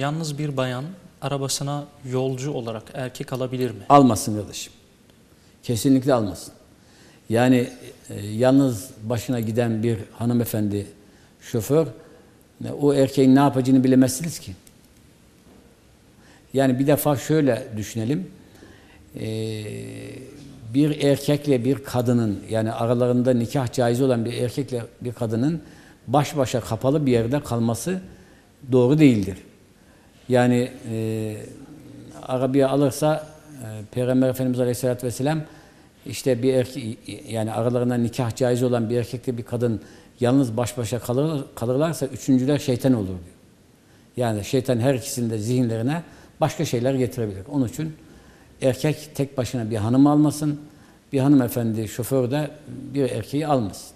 Yalnız bir bayan arabasına yolcu olarak erkek alabilir mi? Almasın kardeşim. Kesinlikle almasın. Yani e, yalnız başına giden bir hanımefendi şoför e, o erkeğin ne yapacağını bilemezsiniz ki. Yani bir defa şöyle düşünelim. E, bir erkekle bir kadının yani aralarında nikah caiz olan bir erkekle bir kadının baş başa kapalı bir yerde kalması doğru değildir. Yani e, arabaya alırsa e, Peygamber Efendimiz Aleyhisselatü Vesselam işte bir erkek yani aralarında nikah caiz olan bir erkekle bir kadın yalnız baş başa kalır, kalırlarsa üçüncüler şeytan olur diyor. Yani şeytan her ikisinin de zihinlerine başka şeyler getirebilir. Onun için erkek tek başına bir hanım almasın, bir hanımefendi şoför de bir erkeği almasın.